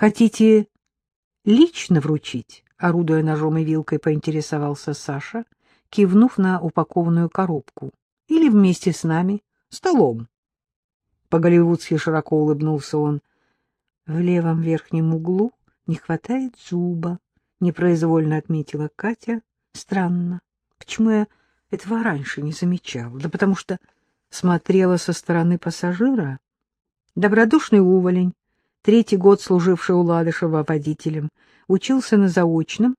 Хотите лично вручить? Орудуя ножом и вилкой, поинтересовался Саша, кивнув на упакованную коробку. Или вместе с нами, столом. По-голливудски широко улыбнулся он. В левом верхнем углу не хватает зуба, непроизвольно отметила Катя. Странно. Почему я этого раньше не замечала? Да потому что смотрела со стороны пассажира. Добродушный уволень, третий год служивший у Ладышева водителем, учился на заочном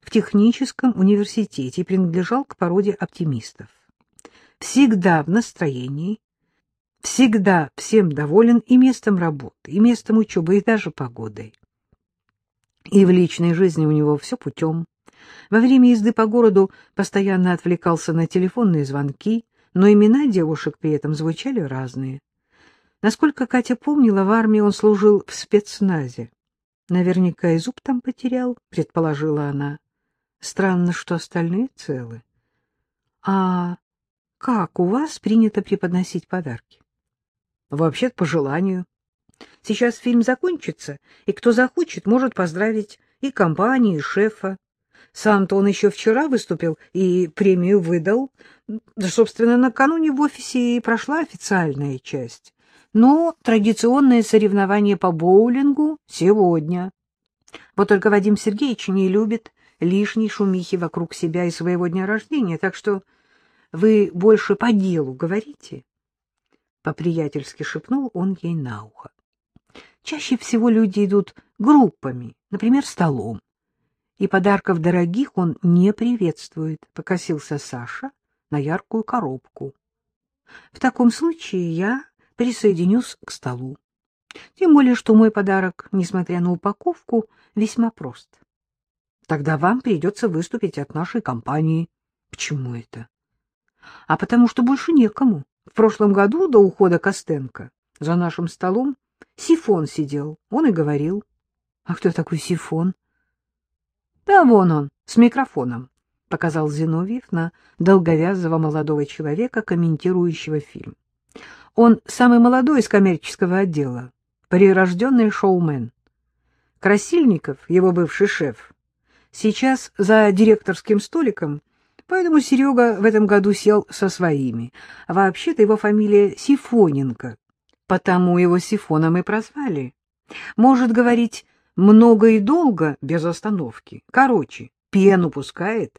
в техническом университете и принадлежал к породе оптимистов. Всегда в настроении, всегда всем доволен и местом работы, и местом учебы, и даже погодой. И в личной жизни у него все путем. Во время езды по городу постоянно отвлекался на телефонные звонки, но имена девушек при этом звучали разные. Насколько Катя помнила, в армии он служил в спецназе. Наверняка и зуб там потерял, предположила она. Странно, что остальные целы. А как у вас принято преподносить подарки? Вообще-то по желанию. Сейчас фильм закончится, и кто захочет, может поздравить и компанию, и шефа. Сам-то он еще вчера выступил и премию выдал. Да, собственно, накануне в офисе и прошла официальная часть. Но традиционное соревнование по боулингу сегодня. Вот только Вадим Сергеевич не любит лишней шумихи вокруг себя и своего дня рождения, так что вы больше по делу говорите. По-приятельски шепнул он ей на ухо. Чаще всего люди идут группами, например, столом и подарков дорогих он не приветствует, — покосился Саша на яркую коробку. В таком случае я присоединюсь к столу. Тем более, что мой подарок, несмотря на упаковку, весьма прост. Тогда вам придется выступить от нашей компании. Почему это? А потому что больше некому. В прошлом году, до ухода Костенко, за нашим столом Сифон сидел. Он и говорил. А кто такой Сифон? — Да вон он, с микрофоном, — показал Зиновьев на долговязого молодого человека, комментирующего фильм. Он самый молодой из коммерческого отдела, прирожденный шоумен. Красильников, его бывший шеф, сейчас за директорским столиком, поэтому Серега в этом году сел со своими. вообще-то его фамилия Сифоненко, потому его Сифоном и прозвали. Может говорить много и долго, без остановки. Короче, пену пускает.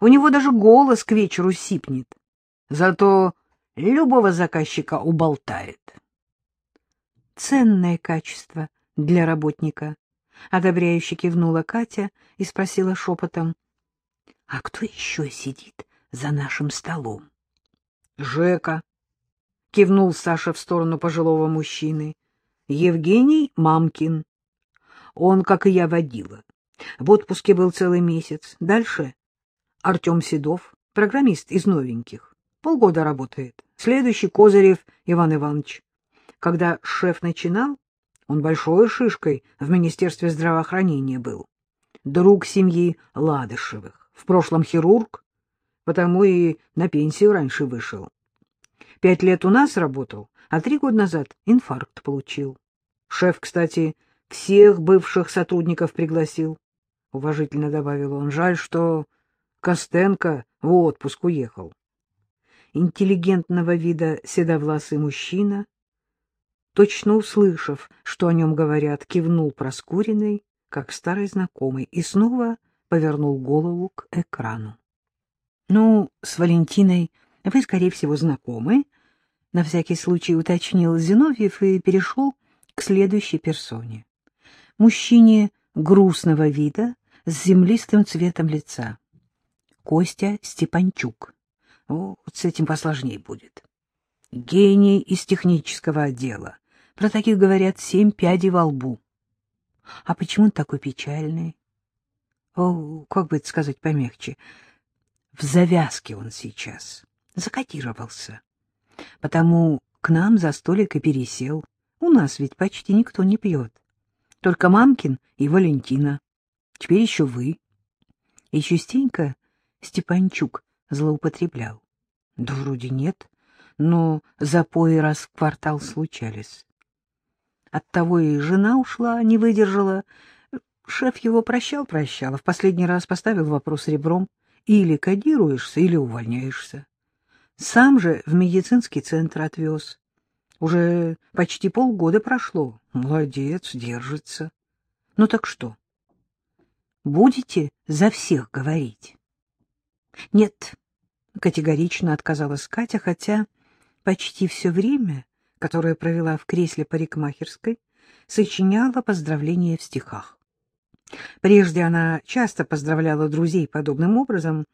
У него даже голос к вечеру сипнет. Зато любого заказчика уболтает. Ценное качество для работника. Одобряюще кивнула Катя и спросила шепотом. — А кто еще сидит за нашим столом? — Жека. — кивнул Саша в сторону пожилого мужчины. — Евгений Мамкин. Он, как и я, водила. В отпуске был целый месяц. Дальше Артем Седов, программист из новеньких. Полгода работает. Следующий Козырев Иван Иванович. Когда шеф начинал, он большой шишкой в Министерстве здравоохранения был. Друг семьи Ладышевых. В прошлом хирург, потому и на пенсию раньше вышел. Пять лет у нас работал, а три года назад инфаркт получил. Шеф, кстати, всех бывших сотрудников пригласил, — уважительно добавил он. Жаль, что Костенко в отпуск уехал. Интеллигентного вида седовласый мужчина, точно услышав, что о нем говорят, кивнул проскуренный, как старый знакомый, и снова повернул голову к экрану. — Ну, с Валентиной вы, скорее всего, знакомы, — на всякий случай уточнил Зиновьев и перешел к следующей персоне мужчине грустного вида с землистым цветом лица. Костя Степанчук. Вот с этим посложнее будет. Гений из технического отдела. Про таких говорят семь пядей во лбу. А почему он такой печальный? О, как бы это сказать помягче? В завязке он сейчас. Закодировался. Потому к нам за столик и пересел. У нас ведь почти никто не пьет. Только Мамкин и Валентина. Теперь еще вы. И частенько Степанчук злоупотреблял. Да вроде нет, но запои раз в квартал случались. Оттого и жена ушла, не выдержала. Шеф его прощал-прощал, а в последний раз поставил вопрос ребром. Или кодируешься, или увольняешься. Сам же в медицинский центр отвез. Уже почти полгода прошло. Молодец, держится. Ну так что? Будете за всех говорить? Нет, категорично отказалась Катя, хотя почти все время, которое провела в кресле парикмахерской, сочиняла поздравления в стихах. Прежде она часто поздравляла друзей подобным образом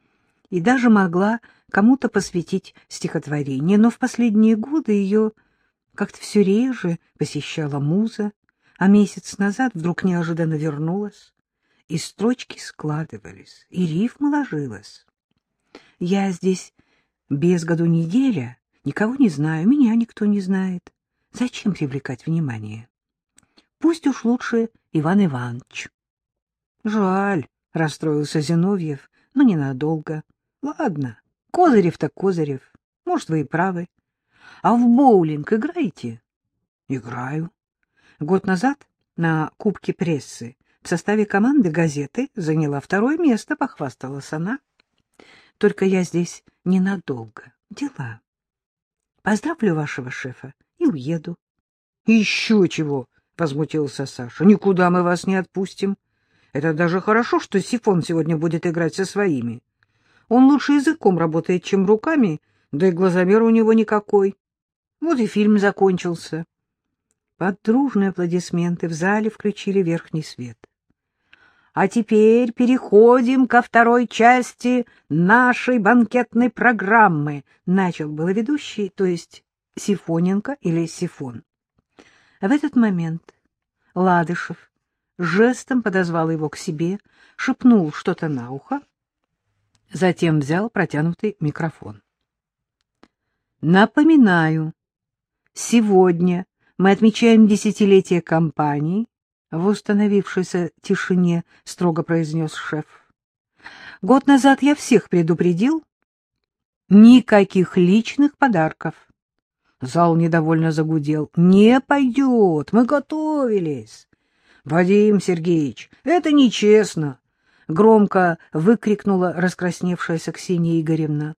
и даже могла кому-то посвятить стихотворение, но в последние годы ее как-то все реже посещала муза, а месяц назад вдруг неожиданно вернулась, и строчки складывались, и рифма ложилась. Я здесь без году неделя, никого не знаю, меня никто не знает. Зачем привлекать внимание? Пусть уж лучше Иван Иванович. Жаль, расстроился Зиновьев, но ненадолго. Ладно, Козырев так Козырев. Может, вы и правы. А в боулинг играете? Играю. Год назад на Кубке прессы в составе команды газеты заняла второе место, похвасталась она. Только я здесь ненадолго. Дела. Поздравлю вашего шефа и уеду. — Еще чего! — возмутился Саша. — Никуда мы вас не отпустим. Это даже хорошо, что Сифон сегодня будет играть со своими. Он лучше языком работает, чем руками, да и глазомер у него никакой. Вот и фильм закончился. Под дружные аплодисменты в зале включили верхний свет. А теперь переходим ко второй части нашей банкетной программы, начал было ведущий, то есть Сифоненко или Сифон. В этот момент Ладышев жестом подозвал его к себе, шепнул что-то на ухо, затем взял протянутый микрофон. Напоминаю, сегодня мы отмечаем десятилетие компании, в установившейся тишине строго произнес шеф. Год назад я всех предупредил. Никаких личных подарков. Зал недовольно загудел. Не пойдет, мы готовились. Вадим Сергеевич, это нечестно! — громко выкрикнула раскрасневшаяся Ксения Игоревна.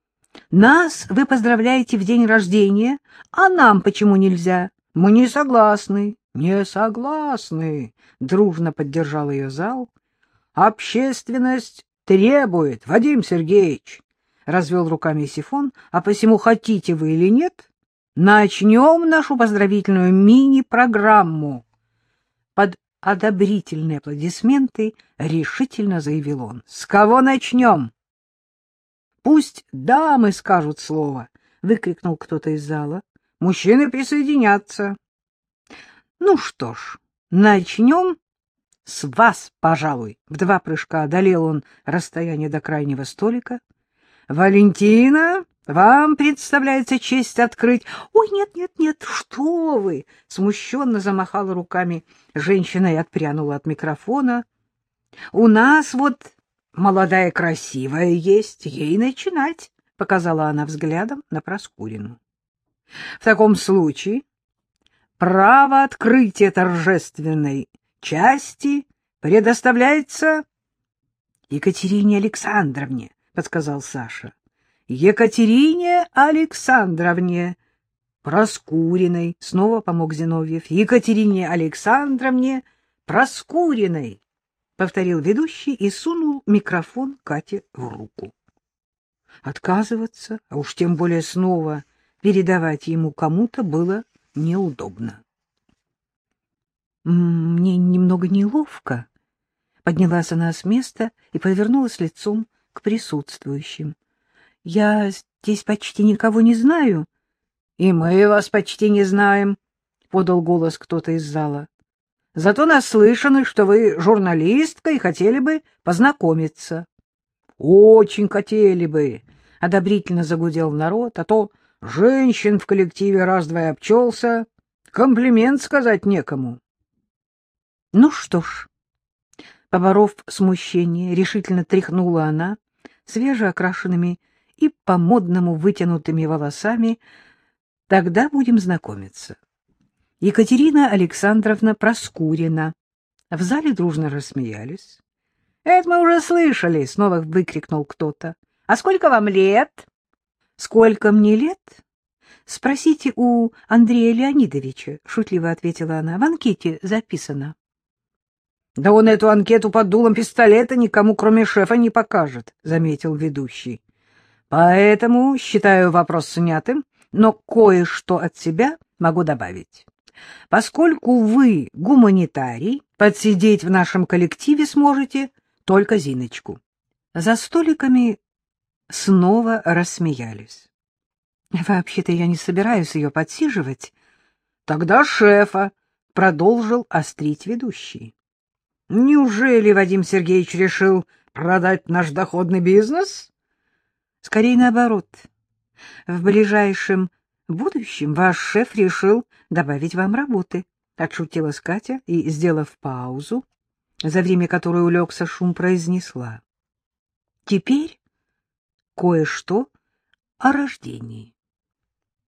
— Нас вы поздравляете в день рождения, а нам почему нельзя? Мы не согласны. — Не согласны, — дружно поддержал ее зал. — Общественность требует, Вадим Сергеевич, — развел руками Сифон, — а посему хотите вы или нет, начнем нашу поздравительную мини-программу. Под одобрительные аплодисменты решительно заявил он. — С кого начнем? — Пусть дамы скажут слово, — выкрикнул кто-то из зала. — Мужчины присоединятся. — Ну что ж, начнем с вас, пожалуй. В два прыжка одолел он расстояние до крайнего столика. — Валентина! Вам представляется честь открыть. Ой, нет, нет, нет, что вы? Смущенно замахала руками женщина и отпрянула от микрофона. У нас вот молодая красивая есть, ей начинать, показала она взглядом на Проскурину. В таком случае право открытия торжественной части предоставляется Екатерине Александровне, подсказал Саша. Екатерине Александровне Проскуриной, снова помог Зиновьев, Екатерине Александровне Проскуриной, повторил ведущий и сунул микрофон Кате в руку. Отказываться, а уж тем более снова передавать ему кому-то было неудобно. Мне немного неловко. Поднялась она с места и повернулась лицом к присутствующим. Я здесь почти никого не знаю. — И мы вас почти не знаем, — подал голос кто-то из зала. — Зато наслышаны, что вы журналистка и хотели бы познакомиться. — Очень хотели бы, — одобрительно загудел народ, а то женщин в коллективе раз-два обчелся, комплимент сказать некому. — Ну что ж, поборов смущение, решительно тряхнула она свежеокрашенными и по-модному вытянутыми волосами, тогда будем знакомиться. Екатерина Александровна Проскурина. В зале дружно рассмеялись. — Это мы уже слышали, — снова выкрикнул кто-то. — А сколько вам лет? — Сколько мне лет? — Спросите у Андрея Леонидовича, — шутливо ответила она. — В анкете записано. — Да он эту анкету под дулом пистолета никому, кроме шефа, не покажет, — заметил ведущий. — Поэтому считаю вопрос снятым, но кое-что от себя могу добавить. Поскольку вы гуманитарий, подсидеть в нашем коллективе сможете только Зиночку. За столиками снова рассмеялись. Вообще-то я не собираюсь ее подсиживать. Тогда шефа продолжил острить ведущий. Неужели Вадим Сергеевич решил продать наш доходный бизнес? Скорее наоборот. В ближайшем будущем ваш шеф решил добавить вам работы, — отшутилась Катя и, сделав паузу, за время которой улегся шум, произнесла. Теперь кое-что о рождении.